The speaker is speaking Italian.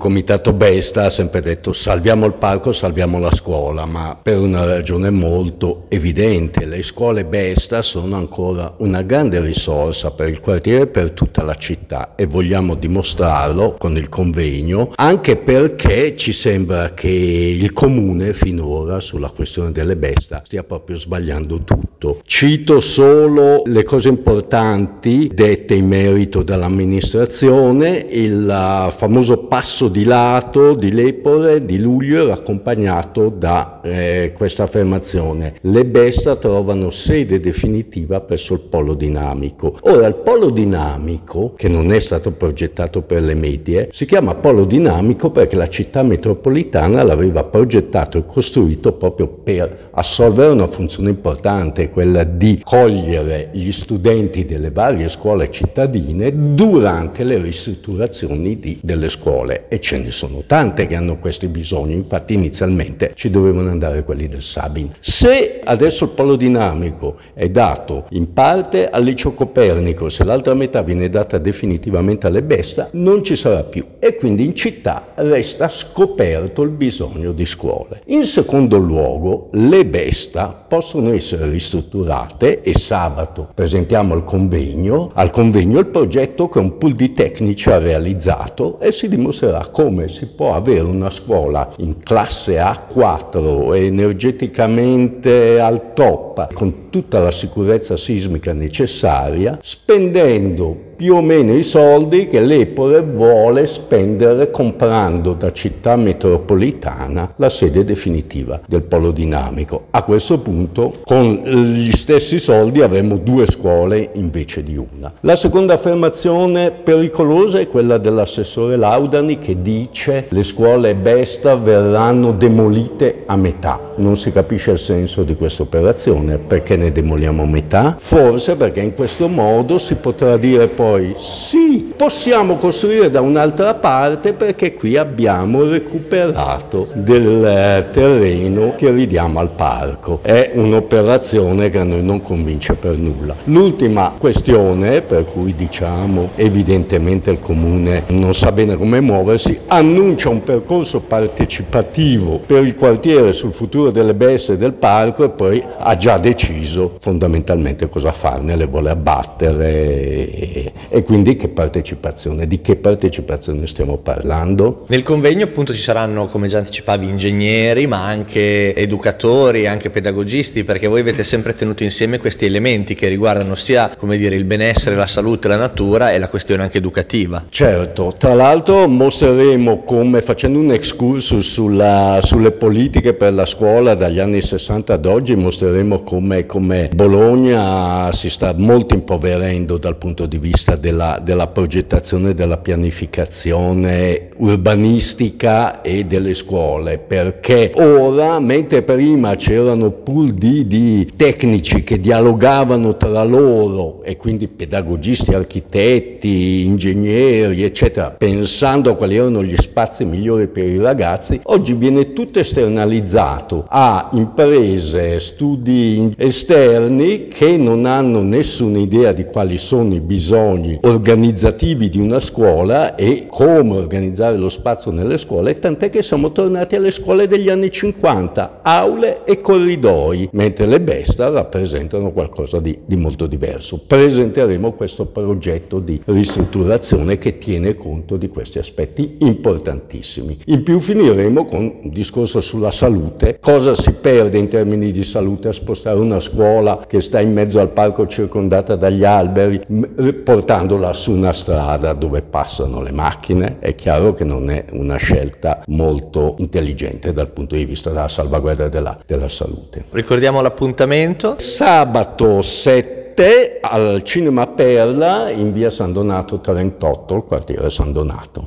Comitato Besta ha sempre detto salviamo il parco, salviamo la scuola, ma per una ragione molto evidente. Le scuole Besta sono ancora una grande risorsa per il quartiere e per tutta la città e vogliamo dimostrarlo con il convegno, anche perché ci sembra che il comune finora sulla questione delle Besta stia proprio sbagliando tutto. Cito solo le cose importanti dette in merito dall'amministrazione, il famoso passo di lato di Lepore di luglio era accompagnato da eh, questa affermazione. Le Besta trovano sede definitiva presso il polo dinamico. Ora, il polo dinamico, che non è stato progettato per le medie, si chiama polo dinamico perché la città metropolitana l'aveva progettato e costruito proprio per assolvere una funzione importante, quella di cogliere gli studenti delle varie scuole cittadine durante le ristrutturazioni di, delle scuole e ce ne sono tante che hanno questi bisogni, infatti inizialmente ci dovevano andare quelli del Sabin. Se adesso il polo dinamico è dato in parte al liceo Copernico, se l'altra metà viene data definitivamente alle Besta, non ci sarà più e quindi in città resta scoperto il bisogno di scuole. In secondo luogo, le Besta possono essere ristrutturate e sabato presentiamo il convegno, al convegno il progetto che un pool di tecnici ha realizzato e si dimostrerà come si può avere una scuola in classe A4 energeticamente al top con tutta la sicurezza sismica necessaria spendendo più o meno i soldi che l'Epore vuole spendere comprando da città metropolitana la sede definitiva del polo dinamico. A questo punto con gli stessi soldi avremo due scuole invece di una. La seconda affermazione pericolosa è quella dell'assessore Laudani che dice le scuole Besta verranno demolite a metà. Non si capisce il senso di questa operazione, perché ne demoliamo metà? Forse perché in questo modo si potrà dire poi poi sì, possiamo costruire da un'altra parte perché qui abbiamo recuperato del eh, terreno che ridiamo al parco. È un'operazione che a noi non convince per nulla. L'ultima questione, per cui diciamo evidentemente il comune non sa bene come muoversi, annuncia un percorso partecipativo per il quartiere sul futuro delle bestie del parco e poi ha già deciso fondamentalmente cosa farne, le vuole abbattere e quindi che partecipazione? Di che partecipazione stiamo parlando? Nel convegno appunto ci saranno, come già anticipavi, ingegneri, ma anche educatori, anche pedagogisti, perché voi avete sempre tenuto insieme questi elementi che riguardano sia, come dire, il benessere, la salute, la natura e la questione anche educativa. Certo, tra l'altro mostreremo come, facendo un excursus sulla, sulle politiche per la scuola dagli anni 60 ad oggi, mostreremo come, come Bologna si sta molto impoverendo dal punto di vista vista della, della progettazione, della pianificazione urbanistica e delle scuole, perché ora, mentre prima c'erano pool di, di tecnici che dialogavano tra loro e quindi pedagogisti, architetti, ingegneri, eccetera, pensando a quali erano gli spazi migliori per i ragazzi, oggi viene tutto esternalizzato a imprese, studi esterni che non hanno nessuna idea di quali sono i bisogni bisogni organizzativi di una scuola e come organizzare lo spazio nelle scuole, tant'è che siamo tornati alle scuole degli anni 50, aule e corridoi, mentre le Besta rappresentano qualcosa di, di molto diverso. Presenteremo questo progetto di ristrutturazione che tiene conto di questi aspetti importantissimi. In più finiremo con un discorso sulla salute, cosa si perde in termini di salute a spostare una scuola che sta in mezzo al parco circondata dagli alberi, portare portandola su una strada dove passano le macchine, è chiaro che non è una scelta molto intelligente dal punto di vista della salvaguardia della, della salute. Ricordiamo l'appuntamento. Sabato 7 al Cinema Perla in via San Donato 38, il quartiere San Donato.